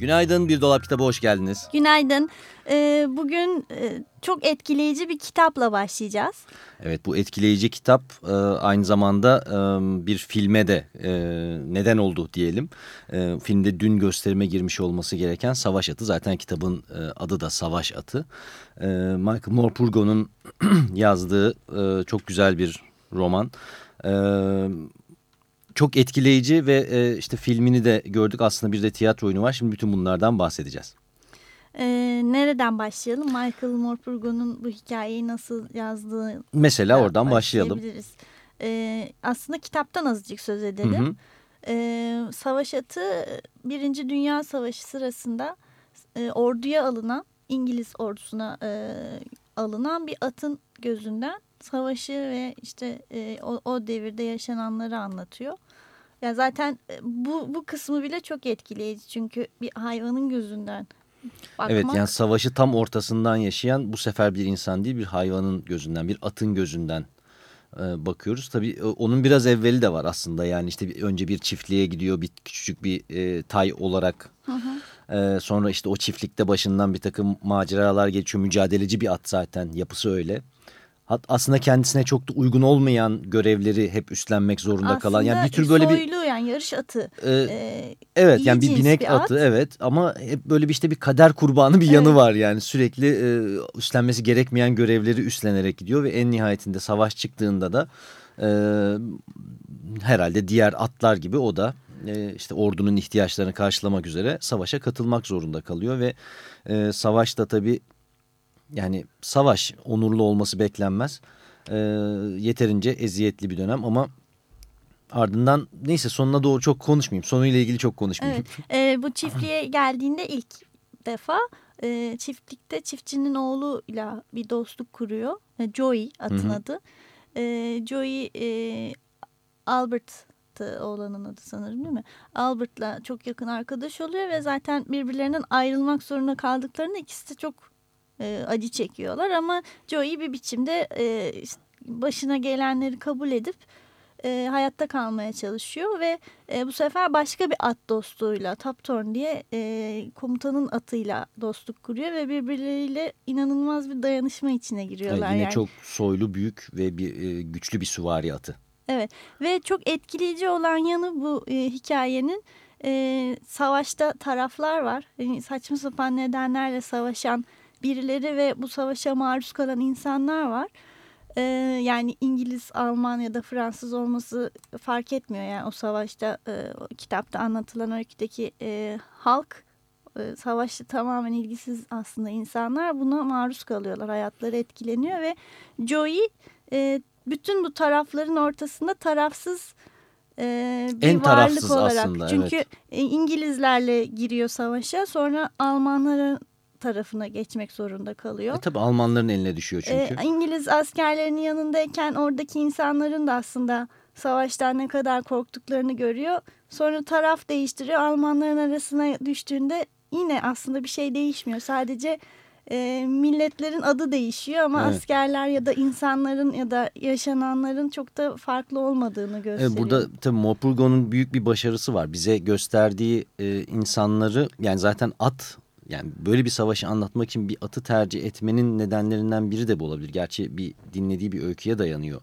Günaydın Bir Dolap Kitabı hoş geldiniz. Günaydın. Ee, bugün e, çok etkileyici bir kitapla başlayacağız. Evet bu etkileyici kitap e, aynı zamanda e, bir filme de e, neden oldu diyelim. E, filmde dün gösterime girmiş olması gereken Savaş Atı. Zaten kitabın e, adı da Savaş Atı. E, Michael Morpurgo'nun yazdığı e, çok güzel bir roman. Evet çok etkileyici ve e, işte filmini de gördük. Aslında bir de tiyatro oyunu var. Şimdi bütün bunlardan bahsedeceğiz. Ee, nereden başlayalım? Michael Morpurgo'nun bu hikayeyi nasıl yazdığı... Mesela oradan başlayalım. Ee, aslında kitaptan azıcık söz edelim. Hı hı. Ee, savaş atı Birinci Dünya Savaşı sırasında e, orduya alınan, İngiliz ordusuna e, alınan bir atın gözünden savaşı ve işte e, o, o devirde yaşananları anlatıyor. Ya zaten e, bu bu kısmı bile çok etkileyici çünkü bir hayvanın gözünden bakmak. Evet yani savaşı tam ortasından yaşayan bu sefer bir insan değil bir hayvanın gözünden bir atın gözünden e, bakıyoruz. Tabii e, onun biraz evveli de var aslında yani işte bir, önce bir çiftliğe gidiyor bir küçük bir e, tay olarak. Hı hı. Sonra işte o çiftlikte başından bir takım maceralar geçiyor mücadeleci bir at zaten yapısı öyle aslında kendisine çok da uygun olmayan görevleri hep üstlenmek zorunda aslında kalan yani bir tür böyle bir soylu yani yarış atı. E, e, evet yani bir binek bir atı at. evet ama hep böyle bir işte bir kader kurbanı bir evet. yanı var yani sürekli e, üstlenmesi gerekmeyen görevleri üstlenerek gidiyor ve en nihayetinde savaş çıktığında da e, herhalde diğer atlar gibi o da e, işte ordunun ihtiyaçlarını karşılamak üzere savaşa katılmak zorunda kalıyor ve e, savaşta tabii yani savaş onurlu olması beklenmez. E, yeterince eziyetli bir dönem ama ardından neyse sonuna doğru çok konuşmayayım. Sonuyla ilgili çok konuşmayayım. Evet, e, bu çiftliğe geldiğinde ilk defa e, çiftlikte çiftçinin oğluyla bir dostluk kuruyor. E, Joey atın Hı -hı. adı. E, Joey e, Albert oğlanın adı sanırım değil mi? Albert'la çok yakın arkadaş oluyor ve zaten birbirlerinden ayrılmak zorunda kaldıklarında ikisi de çok e, acı çekiyorlar ama Joey bir biçimde e, başına gelenleri kabul edip e, hayatta kalmaya çalışıyor ve e, bu sefer başka bir at dostluğuyla Taptorn diye e, komutanın atıyla dostluk kuruyor ve birbirleriyle inanılmaz bir dayanışma içine giriyorlar. Evet, yine yani. çok soylu büyük ve bir e, güçlü bir süvari atı. Evet ve çok etkileyici olan yanı bu e, hikayenin e, savaşta taraflar var. Yani saçma sapan nedenlerle savaşan birileri ve bu savaşa maruz kalan insanlar var. Ee, yani İngiliz, Alman ya da Fransız olması fark etmiyor. Yani o savaşta e, o kitapta anlatılan öyküdeki e, halk e, savaşta tamamen ilgisiz aslında insanlar buna maruz kalıyorlar. Hayatları etkileniyor ve Joey e, bütün bu tarafların ortasında tarafsız e, bir en varlık olarak. Aslında, Çünkü evet. İngilizlerle giriyor savaşa sonra Almanların tarafına geçmek zorunda kalıyor. E, tabii Almanların eline düşüyor çünkü. E, İngiliz askerlerinin yanındayken oradaki insanların da aslında savaştan ne kadar korktuklarını görüyor. Sonra taraf değiştiriyor. Almanların arasına düştüğünde yine aslında bir şey değişmiyor. Sadece e, milletlerin adı değişiyor ama evet. askerler ya da insanların ya da yaşananların çok da farklı olmadığını gösteriyor. Evet, burada tabii Mopurgo'nun büyük bir başarısı var. Bize gösterdiği e, insanları yani zaten at yani böyle bir savaşı anlatmak için bir atı tercih etmenin nedenlerinden biri de bu olabilir. Gerçi bir dinlediği bir öyküye dayanıyor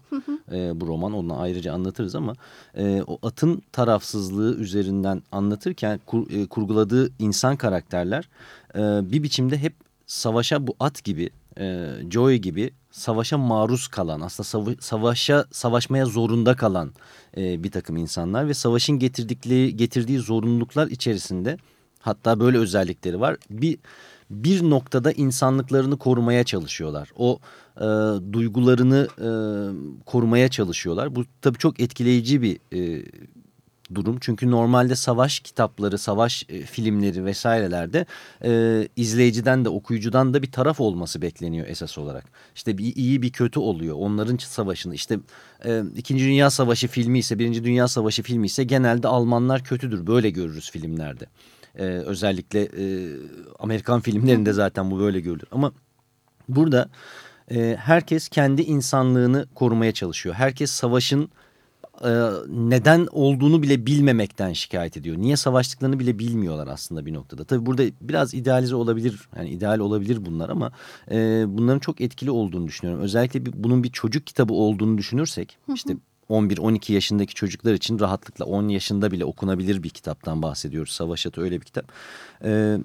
E, bu roman. Onu ayrıca anlatırız ama e, o atın tarafsızlığı üzerinden anlatırken kur, e, kurguladığı insan karakterler e, bir biçimde hep savaşa bu at gibi, e, Joy gibi savaşa maruz kalan, aslında savaşa savaşmaya zorunda kalan e, bir takım insanlar ve savaşın getirdikleri getirdiği zorunluluklar içerisinde Hatta böyle özellikleri var. Bir bir noktada insanlıklarını korumaya çalışıyorlar. O e, duygularını e, korumaya çalışıyorlar. Bu tabii çok etkileyici bir e, durum. Çünkü normalde savaş kitapları, savaş e, filmleri vesairelerde e, izleyiciden de okuyucudan da bir taraf olması bekleniyor esas olarak. İşte bir iyi bir kötü oluyor. Onların savaşını işte e, İkinci Dünya Savaşı filmi ise Birinci Dünya Savaşı filmi ise genelde Almanlar kötüdür. Böyle görürüz filmlerde. E, özellikle e, Amerikan filmlerinde zaten bu böyle görülür. Ama burada e, herkes kendi insanlığını korumaya çalışıyor. Herkes savaşın e, neden olduğunu bile bilmemekten şikayet ediyor. Niye savaştıklarını bile bilmiyorlar aslında bir noktada. Tabii burada biraz idealize olabilir, yani ideal olabilir bunlar ama e, bunların çok etkili olduğunu düşünüyorum. Özellikle bir, bunun bir çocuk kitabı olduğunu düşünürsek, işte 11-12 yaşındaki çocuklar için rahatlıkla 10 yaşında bile okunabilir bir kitaptan bahsediyoruz. Savaş Atı öyle bir kitap. E,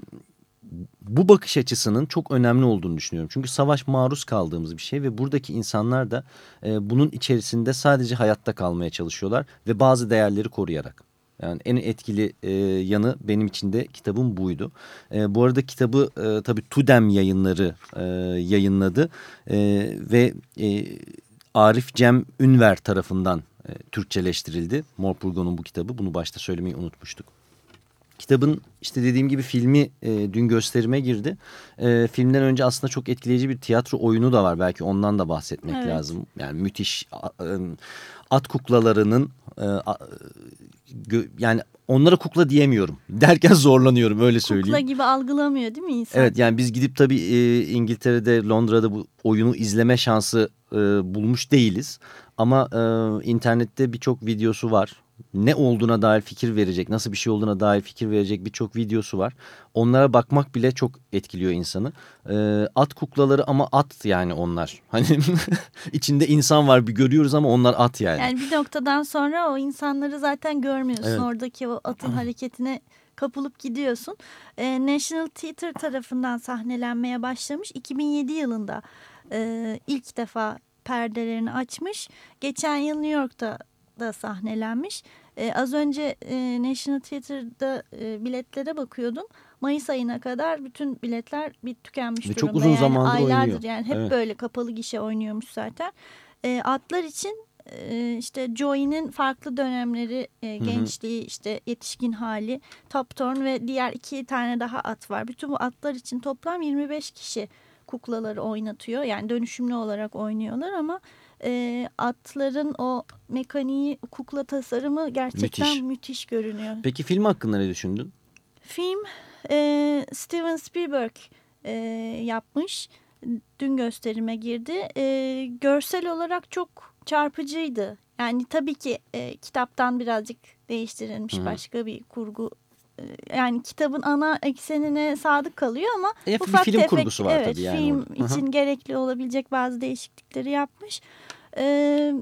bu bakış açısının çok önemli olduğunu düşünüyorum. Çünkü savaş maruz kaldığımız bir şey ve buradaki insanlar da e, bunun içerisinde sadece hayatta kalmaya çalışıyorlar ve bazı değerleri koruyarak. Yani en etkili e, yanı benim için de kitabım buydu. E, bu arada kitabı e, tabii Tudem yayınları e, yayınladı e, ve e, Arif Cem Ünver tarafından e, Türkçeleştirildi. Morpurgo'nun bu kitabı. Bunu başta söylemeyi unutmuştuk. Kitabın işte dediğim gibi filmi e, dün gösterime girdi. E, filmden önce aslında çok etkileyici bir tiyatro oyunu da var. Belki ondan da bahsetmek evet. lazım. Yani müthiş e, at kuklalarının e, a, gö, yani onlara kukla diyemiyorum. Derken zorlanıyorum öyle söyleyeyim. Kukla gibi algılamıyor değil mi insan? Evet yani biz gidip tabii e, İngiltere'de Londra'da bu oyunu izleme şansı e, bulmuş değiliz. Ama e, internette birçok videosu var ne olduğuna dair fikir verecek, nasıl bir şey olduğuna dair fikir verecek birçok videosu var. Onlara bakmak bile çok etkiliyor insanı. Ee, at kuklaları ama at yani onlar. Hani içinde insan var bir görüyoruz ama onlar at yani. Yani bir noktadan sonra o insanları zaten görmüyorsun. Evet. Oradaki o atın hareketine kapılıp gidiyorsun. Ee, National Theatre tarafından sahnelenmeye başlamış. 2007 yılında e, ilk defa perdelerini açmış. Geçen yıl New York'ta da sahnelenmiş. E, az önce e, National Theatre'da e, biletlere bakıyordum. Mayıs ayına kadar bütün biletler bir tükenmiş Ve durumda. Çok uzun yani zamandır aylardır oynuyor. yani hep evet. böyle kapalı gişe oynuyormuş zaten. E, atlar için e, işte Joey'nin farklı dönemleri, e, gençliği, işte yetişkin hali, Top Torn ve diğer iki tane daha at var. Bütün bu atlar için toplam 25 kişi kuklaları oynatıyor. Yani dönüşümlü olarak oynuyorlar ama e, atların o mekaniği, kukla tasarımı gerçekten müthiş, müthiş görünüyor. Peki film hakkında ne düşündün? Film e, Steven Spielberg e, yapmış. Dün gösterime girdi. E, görsel olarak çok çarpıcıydı. Yani tabii ki e, kitaptan birazcık değiştirilmiş Hı. başka bir kurgu yani kitabın ana eksenine sadık kalıyor ama e, ufak bir film tefek, kurgusu var evet, tabii yani. Film orada. için gerekli olabilecek bazı değişiklikleri yapmış. Ee,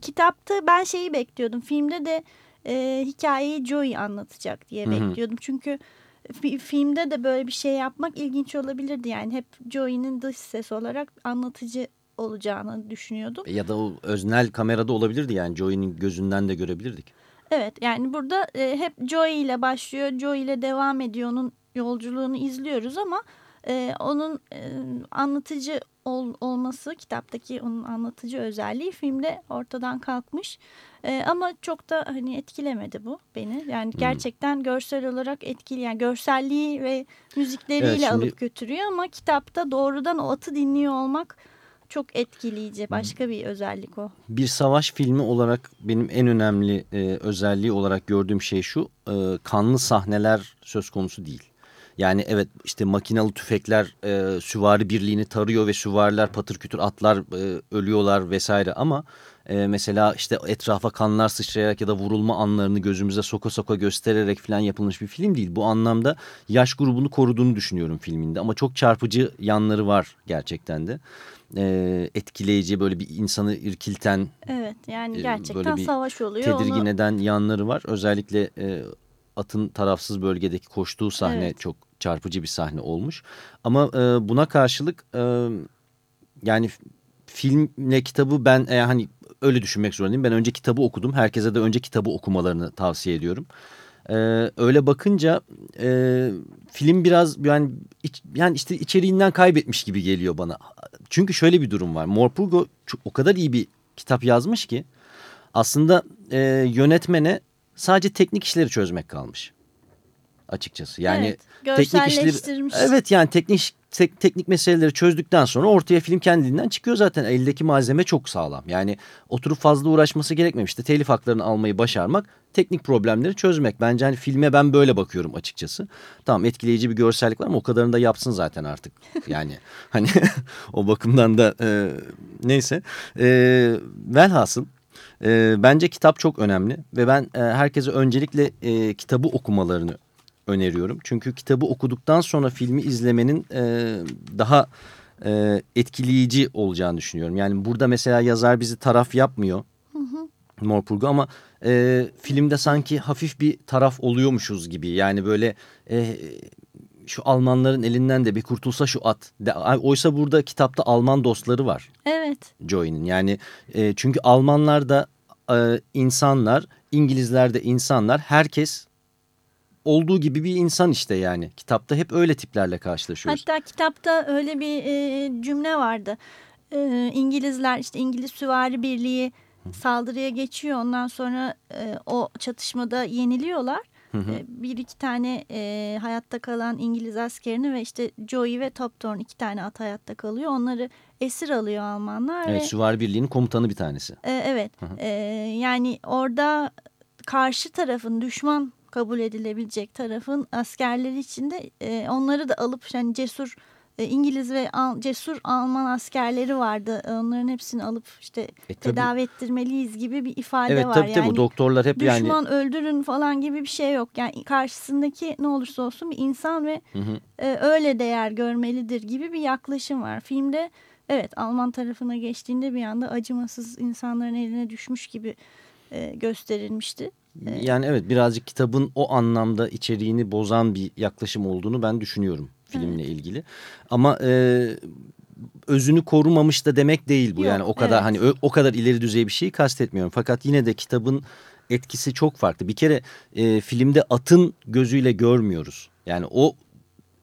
kitapta ben şeyi bekliyordum. Filmde de e, hikayeyi Joey anlatacak diye bekliyordum. Çünkü filmde de böyle bir şey yapmak ilginç olabilirdi. Yani hep Joey'nin dış ses olarak anlatıcı olacağını düşünüyordum. Ya da o öznel kamerada olabilirdi yani Joey'nin gözünden de görebilirdik. Evet yani burada e, hep Joey ile başlıyor, Joey ile devam ediyor. Onun yolculuğunu izliyoruz ama e, onun e, anlatıcı ol, olması, kitaptaki onun anlatıcı özelliği filmde ortadan kalkmış. E, ama çok da hani etkilemedi bu beni. Yani hmm. gerçekten hmm. görsel olarak etkili, yani görselliği ve müzikleriyle evet, şimdi... alıp götürüyor ama kitapta doğrudan o atı dinliyor olmak çok etkileyici. Başka bir özellik o. Bir savaş filmi olarak benim en önemli e, özelliği olarak gördüğüm şey şu. E, kanlı sahneler söz konusu değil. Yani evet işte makinalı tüfekler e, süvari birliğini tarıyor ve süvariler patır kütür atlar e, ölüyorlar vesaire. Ama e, mesela işte etrafa kanlar sıçrayarak ya da vurulma anlarını gözümüze soka soka göstererek falan yapılmış bir film değil. Bu anlamda yaş grubunu koruduğunu düşünüyorum filminde. Ama çok çarpıcı yanları var gerçekten de. E, etkileyici böyle bir insanı irkilten evet yani gerçekten böyle bir savaş oluyor. tedirgin onu... eden yanları var. Özellikle e, atın tarafsız bölgedeki koştuğu sahne evet. çok çarpıcı bir sahne olmuş ama e, buna karşılık e, yani filmle kitabı ben e, hani öyle düşünmek zorundayım ben önce kitabı okudum herkese de önce kitabı okumalarını tavsiye ediyorum. Ee, öyle bakınca e, film biraz yani iç, yani işte içeriğinden kaybetmiş gibi geliyor bana. Çünkü şöyle bir durum var. Morpurgo o kadar iyi bir kitap yazmış ki aslında e, yönetmene sadece teknik işleri çözmek kalmış açıkçası. Yani evet, teknik işleri Evet yani teknik tek, teknik meseleleri çözdükten sonra ortaya film kendiliğinden çıkıyor zaten. Eldeki malzeme çok sağlam. Yani oturup fazla uğraşması gerekmemişti. Telif haklarını almayı başarmak, teknik problemleri çözmek. Bence hani filme ben böyle bakıyorum açıkçası. Tamam etkileyici bir görsellik var ama o kadarını da yapsın zaten artık. Yani hani o bakımdan da e, neyse. E, velhasıl e, bence kitap çok önemli ve ben e, herkese öncelikle e, kitabı okumalarını öneriyorum. Çünkü kitabı okuduktan sonra filmi izlemenin e, daha e, etkileyici olacağını düşünüyorum. Yani burada mesela yazar bizi taraf yapmıyor. Hı hı. Morpurgu ama e, filmde sanki hafif bir taraf oluyormuşuz gibi. Yani böyle e, şu Almanların elinden de bir kurtulsa şu at. De, oysa burada kitapta Alman dostları var. Evet. Joey'nin yani e, çünkü Almanlar da e, insanlar, İngilizler de insanlar. Herkes olduğu gibi bir insan işte yani. Kitapta hep öyle tiplerle karşılaşıyoruz. Hatta kitapta öyle bir e, cümle vardı. E, İngilizler işte İngiliz Süvari Birliği saldırıya geçiyor. Ondan sonra e, o çatışmada yeniliyorlar. Hı hı. Bir iki tane e, hayatta kalan İngiliz askerini ve işte Joey ve Toptorn iki tane at hayatta kalıyor. Onları esir alıyor Almanlar. Evet ve, Süvari Birliği'nin komutanı bir tanesi. E, evet hı hı. E, yani orada karşı tarafın düşman kabul edilebilecek tarafın askerleri içinde e, onları da alıp yani cesur e, İngiliz ve Al, cesur Alman askerleri vardı. Onların hepsini alıp işte e, tedavi ettirmeliyiz gibi bir ifade evet, var. Tabii yani tabii doktorlar hep düşman yani. Düşman öldürün falan gibi bir şey yok. Yani karşısındaki ne olursa olsun bir insan ve hı hı. E, öyle değer görmelidir gibi bir yaklaşım var. Filmde evet Alman tarafına geçtiğinde bir anda acımasız insanların eline düşmüş gibi e, gösterilmişti. Yani evet birazcık kitabın o anlamda içeriğini bozan bir yaklaşım olduğunu ben düşünüyorum filmle evet. ilgili. Ama e, özünü korumamış da demek değil bu. Yok, yani o kadar evet. hani o, o kadar ileri düzey bir şeyi kastetmiyorum. Fakat yine de kitabın etkisi çok farklı. Bir kere e, filmde atın gözüyle görmüyoruz. Yani o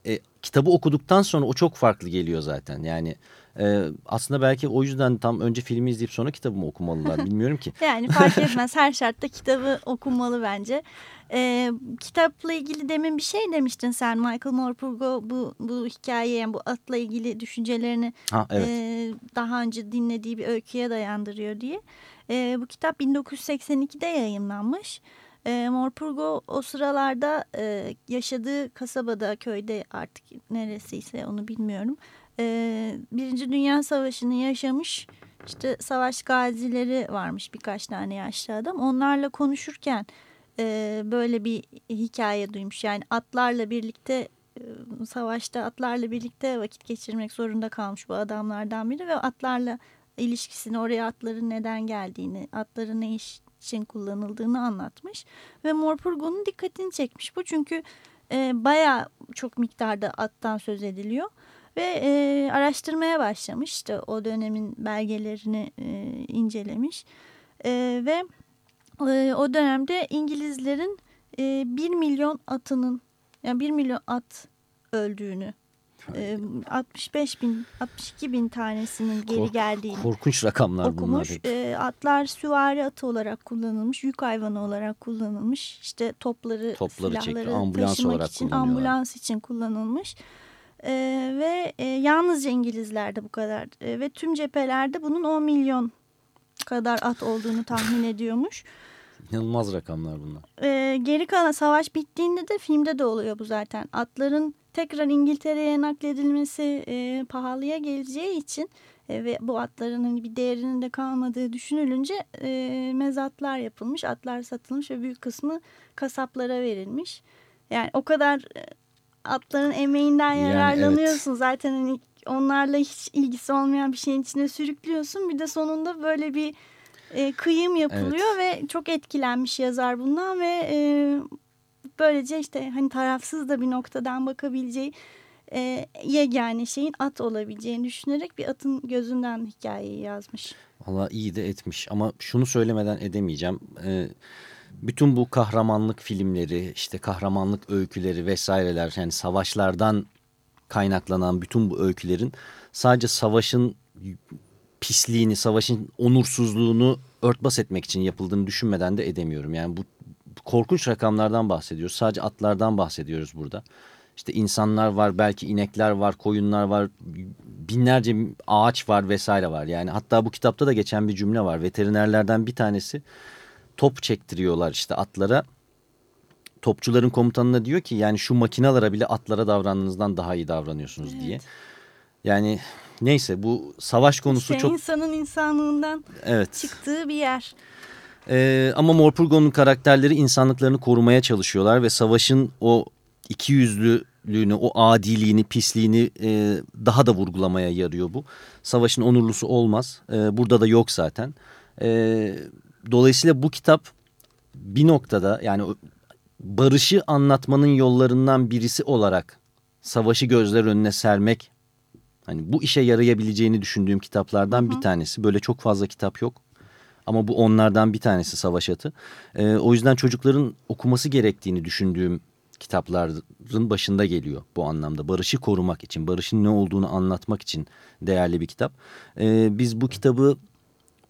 e, kitabı okuduktan sonra o çok farklı geliyor zaten. Yani ee, aslında belki o yüzden tam önce filmi izleyip sonra kitabımı okumalılar bilmiyorum ki. yani fark etmez her şartta kitabı okunmalı bence. Ee, kitapla ilgili demin bir şey demiştin sen Michael Morpurgo bu, bu hikayeye bu atla ilgili düşüncelerini ha, evet. e, daha önce dinlediği bir öyküye dayandırıyor diye. E, bu kitap 1982'de yayınlanmış. E, Morpurgo o sıralarda e, yaşadığı kasabada, köyde artık neresiyse onu bilmiyorum e, Birinci Dünya Savaşı'nı yaşamış işte savaş gazileri varmış birkaç tane yaşlı adam. Onlarla konuşurken e, böyle bir hikaye duymuş. Yani atlarla birlikte e, savaşta atlarla birlikte vakit geçirmek zorunda kalmış bu adamlardan biri ve atlarla ilişkisini oraya atların neden geldiğini, atların ne iş için kullanıldığını anlatmış. Ve Morpurgo'nun dikkatini çekmiş bu çünkü e, baya çok miktarda attan söz ediliyor. Ve e, araştırmaya başlamış. İşte o dönemin belgelerini e, incelemiş. E, ve e, o dönemde İngilizlerin e, 1 milyon atının yani 1 milyon at öldüğünü 65 bin 62 bin tanesinin geri Kork, geldiğini korkunç rakamlar okumuş. bunlar. E, atlar süvari atı olarak kullanılmış, yük hayvanı olarak kullanılmış. İşte topları, topları silahları çekti, ambulans taşımak olarak için, ambulans için kullanılmış. E, ve e, yalnızca İngilizlerde bu kadar e, ve tüm cephelerde bunun 10 milyon kadar at olduğunu tahmin ediyormuş. İnanılmaz rakamlar bunlar. E, geri kalan savaş bittiğinde de filmde de oluyor bu zaten. Atların tekrar İngiltere'ye nakledilmesi e, pahalıya geleceği için e, ve bu atların hani bir değerinin de kalmadığı düşünülünce e, mezatlar yapılmış. Atlar satılmış ve büyük kısmı kasaplara verilmiş. Yani o kadar e, atların emeğinden yararlanıyorsun. Yani evet. Zaten hani onlarla hiç ilgisi olmayan bir şeyin içine sürüklüyorsun. Bir de sonunda böyle bir e, kıyım yapılıyor evet. ve çok etkilenmiş yazar bundan ve e, böylece işte hani tarafsız da bir noktadan bakabileceği e, yegane şeyin at olabileceğini düşünerek bir atın gözünden hikayeyi yazmış. Valla iyi de etmiş ama şunu söylemeden edemeyeceğim. Evet bütün bu kahramanlık filmleri, işte kahramanlık öyküleri vesaireler yani savaşlardan kaynaklanan bütün bu öykülerin sadece savaşın pisliğini, savaşın onursuzluğunu örtbas etmek için yapıldığını düşünmeden de edemiyorum. Yani bu korkunç rakamlardan bahsediyoruz. Sadece atlardan bahsediyoruz burada. İşte insanlar var, belki inekler var, koyunlar var, binlerce ağaç var vesaire var. Yani hatta bu kitapta da geçen bir cümle var. Veterinerlerden bir tanesi top çektiriyorlar işte atlara. Topçuların komutanına diyor ki yani şu makinalara bile atlara davrandığınızdan daha iyi davranıyorsunuz Evet. diye. Yani neyse bu savaş konusu İşte çok insanın insanlığından evet. çıktığı bir yer. Ee, ama Morpurgo'nun karakterleri insanlıklarını korumaya çalışıyorlar ve savaşın o ikiyüzlülüğünü, o adiliğini, pisliğini e, daha da vurgulamaya yarıyor bu. Savaşın onurlusu olmaz. E, burada da yok zaten. E, dolayısıyla bu kitap bir noktada yani barışı anlatmanın yollarından birisi olarak savaşı gözler önüne sermek hani bu işe yarayabileceğini düşündüğüm kitaplardan bir tanesi. Böyle çok fazla kitap yok. Ama bu onlardan bir tanesi Savaş Atı. Ee, o yüzden çocukların okuması gerektiğini düşündüğüm kitapların başında geliyor bu anlamda. Barışı korumak için, barışın ne olduğunu anlatmak için değerli bir kitap. Ee, biz bu kitabı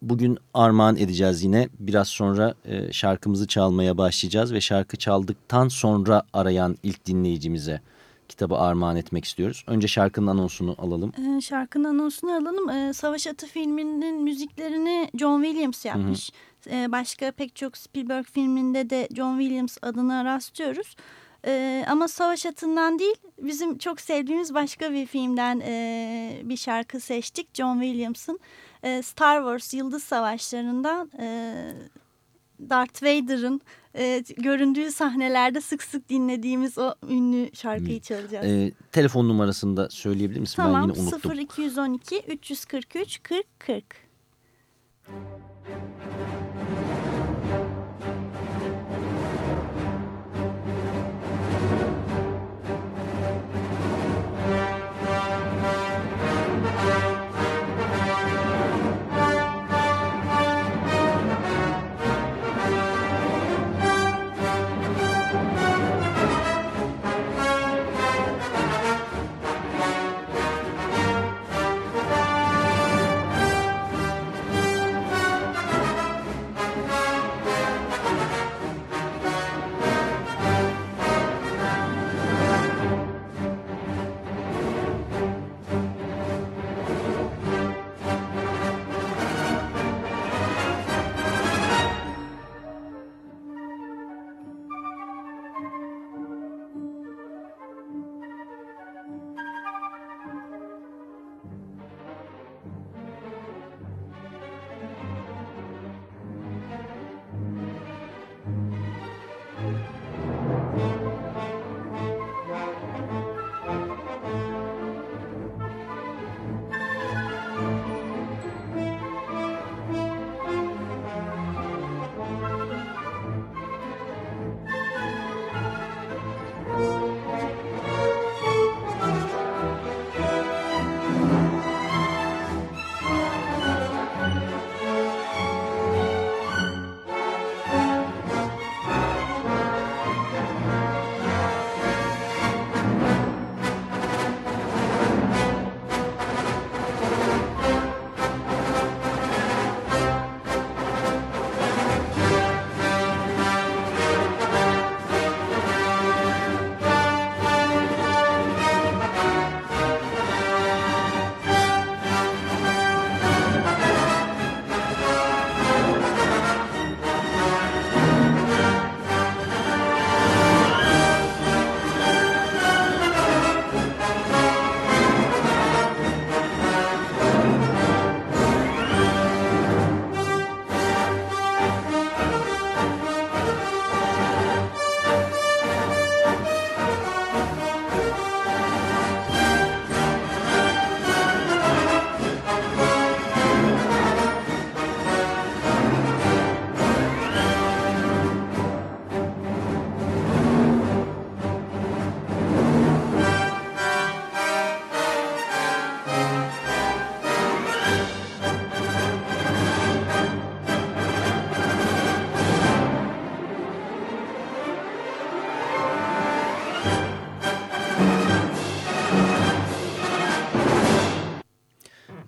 bugün armağan edeceğiz yine. Biraz sonra e, şarkımızı çalmaya başlayacağız ve şarkı çaldıktan sonra arayan ilk dinleyicimize kitabı armağan etmek istiyoruz. Önce şarkının anonsunu alalım. Ee, şarkının anonsunu alalım. Ee, Savaş Atı filminin müziklerini John Williams yapmış. Ee, başka pek çok Spielberg filminde de John Williams adına rastlıyoruz. Ee, ama Savaş Atı'ndan değil bizim çok sevdiğimiz başka bir filmden e, bir şarkı seçtik. John Williams'ın e, Star Wars Yıldız Savaşları'ndan e, Darth Vader'ın e, göründüğü sahnelerde sık sık dinlediğimiz o ünlü şarkıyı çalacağız. Ee, telefon numarasını da söyleyebilir misin? Tamam ben yine unuttum. 0212 343 40 40.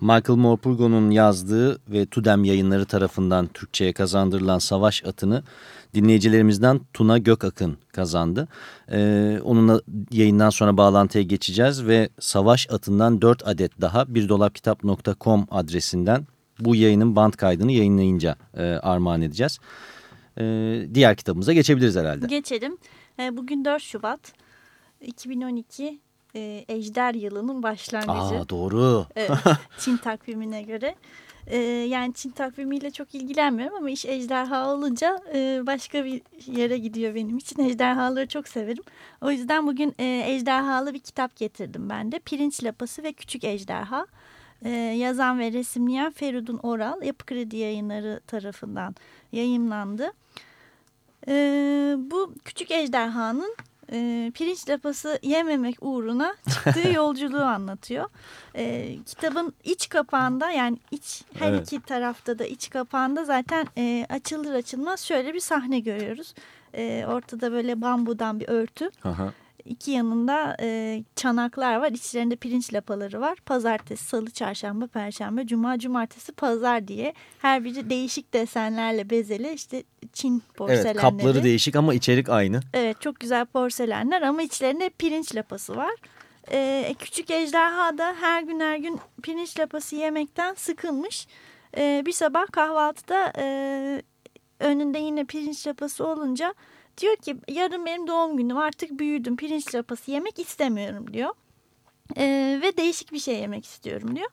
Michael Morpurgo'nun yazdığı ve Tudem yayınları tarafından Türkçe'ye kazandırılan Savaş Atı'nı dinleyicilerimizden Tuna Gökakın kazandı. Ee, onunla yayından sonra bağlantıya geçeceğiz ve Savaş Atı'ndan 4 adet daha birdolapkitap.com adresinden bu yayının band kaydını yayınlayınca e, armağan edeceğiz. E, diğer kitabımıza geçebiliriz herhalde. Geçelim. E, bugün 4 Şubat 2012 e, Ejder yılının başlangıcı. Aa doğru. Evet, Çin takvimine göre. E, yani Çin takvimiyle çok ilgilenmiyorum ama iş ejderha olunca e, başka bir yere gidiyor benim için. Ejderhaları çok severim. O yüzden bugün e, ejderhalı bir kitap getirdim ben de. Pirinç Lapası ve Küçük Ejderha. E, yazan ve resimleyen Feridun Oral Yapı Kredi Yayınları tarafından yayınlandı. E, bu Küçük Ejderha'nın e, pirinç lapası yememek uğruna çıktığı yolculuğu anlatıyor. E, kitabın iç kapağında yani iç her Evet. iki tarafta da iç kapağında zaten e, açılır açılmaz şöyle bir sahne görüyoruz. E, ortada böyle bambudan bir örtü. Aha. İki yanında e, çanaklar var. İçlerinde pirinç lapaları var. Pazartesi, salı, çarşamba, perşembe, cuma, cumartesi, pazar diye. Her biri değişik desenlerle bezeli. İşte Çin porselenleri. Evet kapları değişik ama içerik aynı. Evet çok güzel porselenler ama içlerinde pirinç lapası var. Ee, küçük ejderha da her gün her gün pirinç lapası yemekten sıkılmış. Ee, bir sabah kahvaltıda e, önünde yine pirinç lapası olunca diyor ki yarın benim doğum günüm artık büyüdüm pirinç lapası yemek istemiyorum diyor. Ee, ve değişik bir şey yemek istiyorum diyor.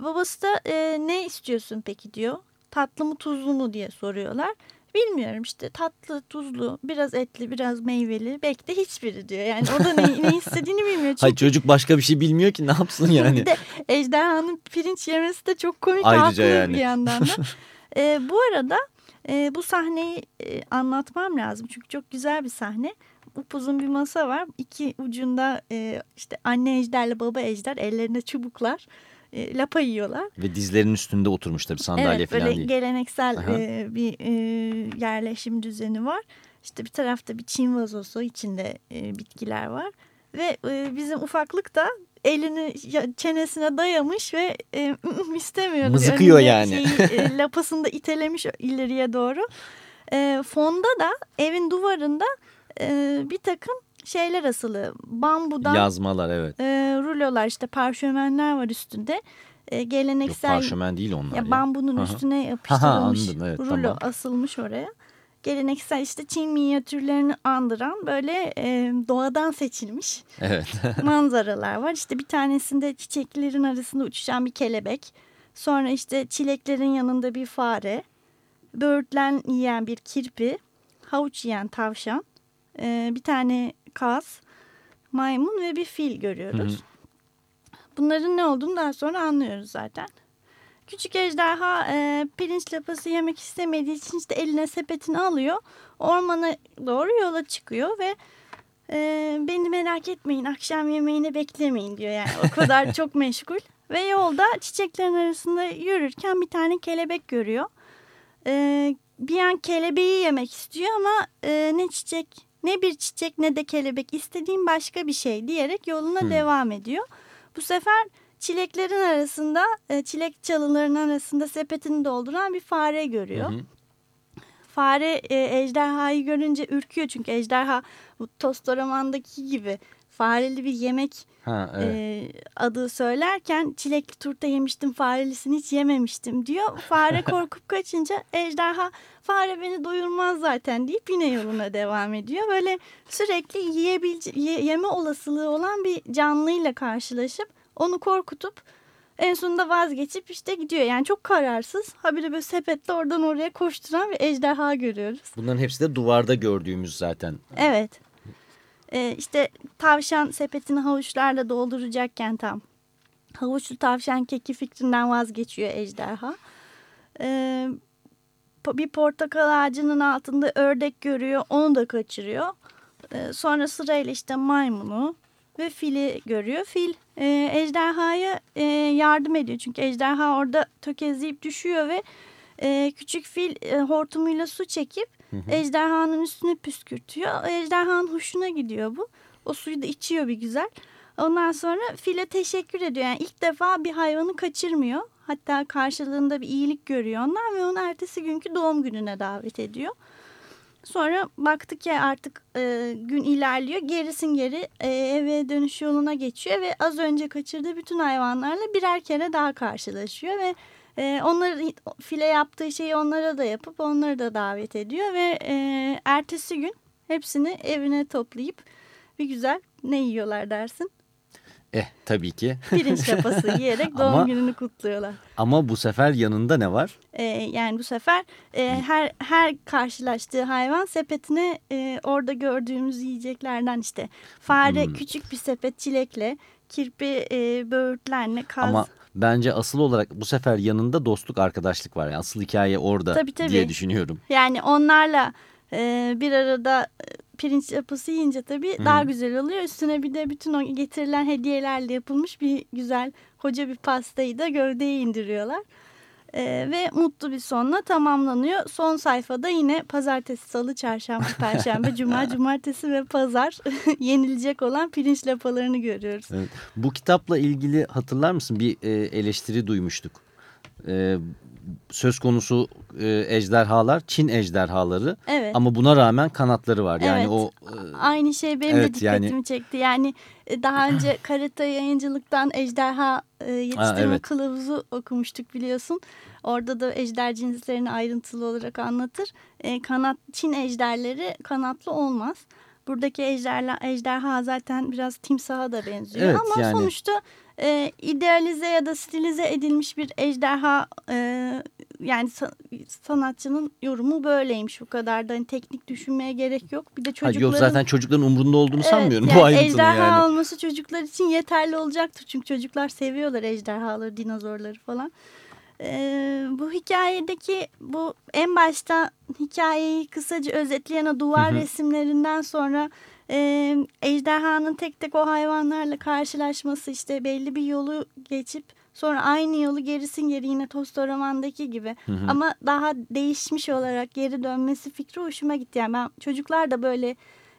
Babası da e, ne istiyorsun peki diyor. Tatlı mı tuzlu mu diye soruyorlar. Bilmiyorum işte tatlı, tuzlu, biraz etli, biraz meyveli. Belki de hiçbiri diyor. Yani o da ne, ne istediğini bilmiyor. Çünkü Hayır çocuk başka bir şey bilmiyor ki ne yapsın yani. bir de ejderhanın pirinç yemesi de çok komik. Ayrıca yani. bir yandan da. Ee, bu arada e, bu sahneyi e, anlatmam lazım. Çünkü çok güzel bir sahne. Upuzun bir masa var. İki ucunda e, işte anne ejderle baba ejder ellerinde çubuklar. E, lapa yiyorlar. Ve dizlerinin üstünde oturmuş tabii sandalye evet, falan böyle değil. geleneksel Aha. e, bir e, yerleşim düzeni var. İşte bir tarafta bir çim vazosu içinde e, bitkiler var. Ve e, bizim ufaklık da elini çenesine dayamış ve e, istemiyor. Mızıkıyor yani. Şeyi, e, lapasını da itelemiş ileriye doğru. E, fonda da evin duvarında e, bir takım şeyler asılı. Bambudan Yazmalar evet. e, rulolar işte parşömenler var üstünde. E, Yok geleneksel parşömen değil onlar ya. ya bambunun Aha. üstüne yapıştırılmış anladım, evet, rulo tamam. asılmış oraya. Geleneksel işte Çin minyatürlerini andıran böyle e, doğadan seçilmiş Evet. manzaralar var. İşte bir tanesinde çiçeklerin arasında uçuşan bir kelebek. Sonra işte çileklerin yanında bir fare. Böğürtlen yiyen bir kirpi. Havuç yiyen tavşan. e, bir tane kaz. Maymun ve bir fil görüyoruz. Hı hı. Bunların ne olduğunu daha sonra anlıyoruz zaten. Küçük ejderha e, pirinç lapası yemek istemediği için işte eline sepetini alıyor. Ormana doğru yola çıkıyor ve e, beni merak etmeyin akşam yemeğini beklemeyin diyor yani. O kadar çok meşgul. Ve yolda çiçeklerin arasında yürürken bir tane kelebek görüyor. E, bir an kelebeği yemek istiyor ama e, ne çiçek ne bir çiçek ne de kelebek istediğim başka bir şey diyerek yoluna Hmm. devam ediyor. Bu sefer çileklerin arasında e, çilek çalılarının arasında sepetini dolduran bir fare görüyor. Hı hı. Fare e, ejderhayı görünce ürküyor çünkü ejderha bu Tostoraman'daki gibi fareli bir yemek Ha, evet. e, adı söylerken çilekli turta yemiştim farelisini hiç yememiştim diyor. Fare korkup kaçınca ejderha fare beni doyurmaz zaten deyip yine yoluna devam ediyor. Böyle sürekli yiyebilce ye- yeme olasılığı olan bir canlıyla karşılaşıp onu korkutup en sonunda vazgeçip işte gidiyor. Yani çok kararsız. Habire böyle sepetle oradan oraya koşturan bir ejderha görüyoruz. Bunların hepsi de duvarda gördüğümüz zaten. Evet. Ee, işte tavşan sepetini havuçlarla dolduracakken tam. Havuçlu tavşan keki fikrinden vazgeçiyor ejderha. Ee, bir portakal ağacının altında ördek görüyor. Onu da kaçırıyor. Ee, sonra sırayla işte maymunu ve fili görüyor. Fil e, ejderhaya e, yardım ediyor. Çünkü ejderha orada tökezleyip düşüyor ve e, küçük fil e, hortumuyla su çekip ejderhanın üstüne püskürtüyor. Ejderhanın hoşuna gidiyor bu. O suyu da içiyor bir güzel. Ondan sonra file teşekkür ediyor. Yani ilk defa bir hayvanı kaçırmıyor. Hatta karşılığında bir iyilik görüyor ondan ve onu ertesi günkü doğum gününe davet ediyor. Sonra baktı ki artık e, gün ilerliyor. Gerisin geri e, eve dönüş yoluna geçiyor ve az önce kaçırdığı bütün hayvanlarla birer kere daha karşılaşıyor ve e, onları file yaptığı şeyi onlara da yapıp onları da davet ediyor ve e, ertesi gün hepsini evine toplayıp bir güzel ne yiyorlar dersin? Eh tabii ki. Pirinç lapası yiyerek doğum Ama- gününü kutluyorlar. Ama bu sefer yanında ne var? Ee, yani bu sefer e, her her karşılaştığı hayvan sepetine e, orada gördüğümüz yiyeceklerden işte fare Hmm. küçük bir sepet çilekle, kirpi e, böğürtlenle, kaz. Ama bence asıl olarak bu sefer yanında dostluk, arkadaşlık var. Yani asıl hikaye orada Tabii, tabii. diye düşünüyorum. Yani onlarla e, bir arada pirinç yapısı yiyince tabii daha güzel oluyor. Üstüne bir de bütün o getirilen hediyelerle yapılmış bir güzel hoca bir pastayı da gövdeye indiriyorlar. E, ve mutlu bir sonla tamamlanıyor. Son sayfada yine pazartesi, salı, çarşamba, perşembe, cuma, cumartesi ve pazar yenilecek olan pirinç lapalarını görüyoruz. Evet. Bu kitapla ilgili hatırlar mısın? Bir e, eleştiri duymuştuk. E, söz konusu e, ejderhalar Çin ejderhaları Evet. ama buna rağmen kanatları var. Yani Evet. o e, Aynı şey benim Evet, de dikkatimi yani- çekti. Yani e, daha önce karate yayıncılıktan ejderha e, yetiştirme evet. kılavuzu okumuştuk biliyorsun. Orada da ejder cinslerini ayrıntılı olarak anlatır. E, kanat Çin ejderleri kanatlı olmaz. Buradaki ejderha, ejderha zaten biraz timsaha da benziyor. Evet, Ama yani- sonuçta e, idealize ya da stilize edilmiş bir ejderha e, yani sa- sanatçının yorumu böyleymiş. Bu kadar da hani teknik düşünmeye gerek yok. Bir de çocukların... yok zaten çocukların umrunda olduğunu sanmıyorum yani bu ayrıntının ejderha yani. olması çocuklar için yeterli olacaktır. Çünkü çocuklar seviyorlar ejderhaları, dinozorları falan. Ee, bu hikayedeki bu en başta hikayeyi kısaca özetleyen o duvar Hı hı. resimlerinden sonra e, ejderhanın tek tek o hayvanlarla karşılaşması işte belli bir yolu geçip sonra aynı yolu gerisin geri yine Tostoroman'daki gibi Hı hı. ama daha değişmiş olarak geri dönmesi fikri hoşuma gitti. Yani ben çocuklar da böyle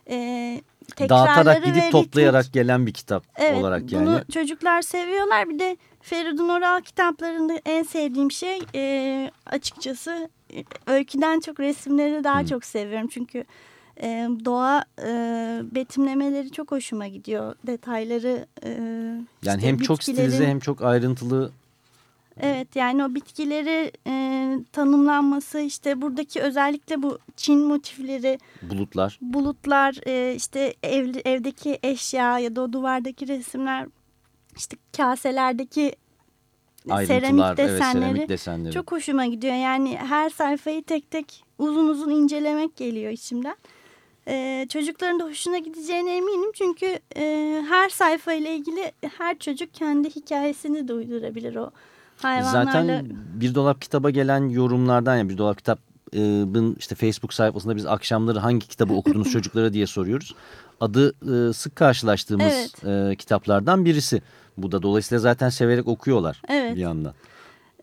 e, Dağıtarak ve gidip ritmik- toplayarak gelen bir kitap Evet, olarak yani. bunu çocuklar seviyorlar. Bir de Feridun Oral kitaplarında en sevdiğim şey e, açıkçası e, öyküden çok resimleri daha Hı. çok seviyorum. Çünkü e, doğa e, betimlemeleri çok hoşuma gidiyor. Detayları e, Yani işte hem çok bitkilerin- stilize hem çok ayrıntılı Evet yani o bitkileri e, tanımlanması işte buradaki özellikle bu Çin motifleri bulutlar. bulutlar e, işte ev, evdeki eşya ya da o duvardaki resimler işte kaselerdeki seramik evet, desenleri seramik desenleri. çok hoşuma gidiyor. Yani her sayfayı tek tek uzun uzun incelemek geliyor içimden. E, çocukların da hoşuna gideceğine eminim çünkü e, her sayfa ile ilgili her çocuk kendi hikayesini de uydurabilir o hayvanlarla. Zaten bir dolap kitaba gelen yorumlardan ya bir dolap kitabın işte Facebook sayfasında biz akşamları hangi kitabı okudunuz çocuklara diye soruyoruz. Adı e, sık karşılaştığımız Evet. e, kitaplardan birisi. Bu da dolayısıyla zaten severek okuyorlar Evet. bir yandan.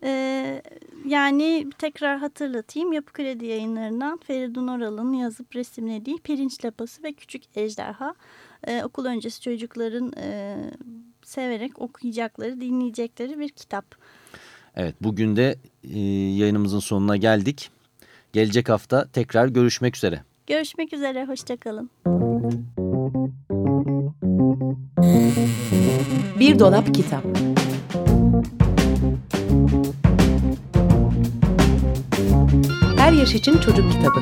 Ee, yani tekrar hatırlatayım Yapı Kredi yayınlarından Feridun Oral'ın yazıp resimlediği Pirinç Lapası ve Küçük Ejderha Ee, okul öncesi çocukların e, severek okuyacakları dinleyecekleri bir kitap. Evet bugün de e, yayınımızın sonuna geldik. Gelecek hafta tekrar görüşmek üzere. Görüşmek üzere hoşçakalın. Bir dolap kitap. Yaş için çocuk kitabı.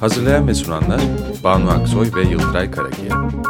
Hazırlayan ve sunanlar Banu Aksoy ve Yıldıray Karakiya. Müzik